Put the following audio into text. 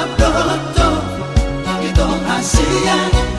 Sabdo, Sabdo, Gitong Asian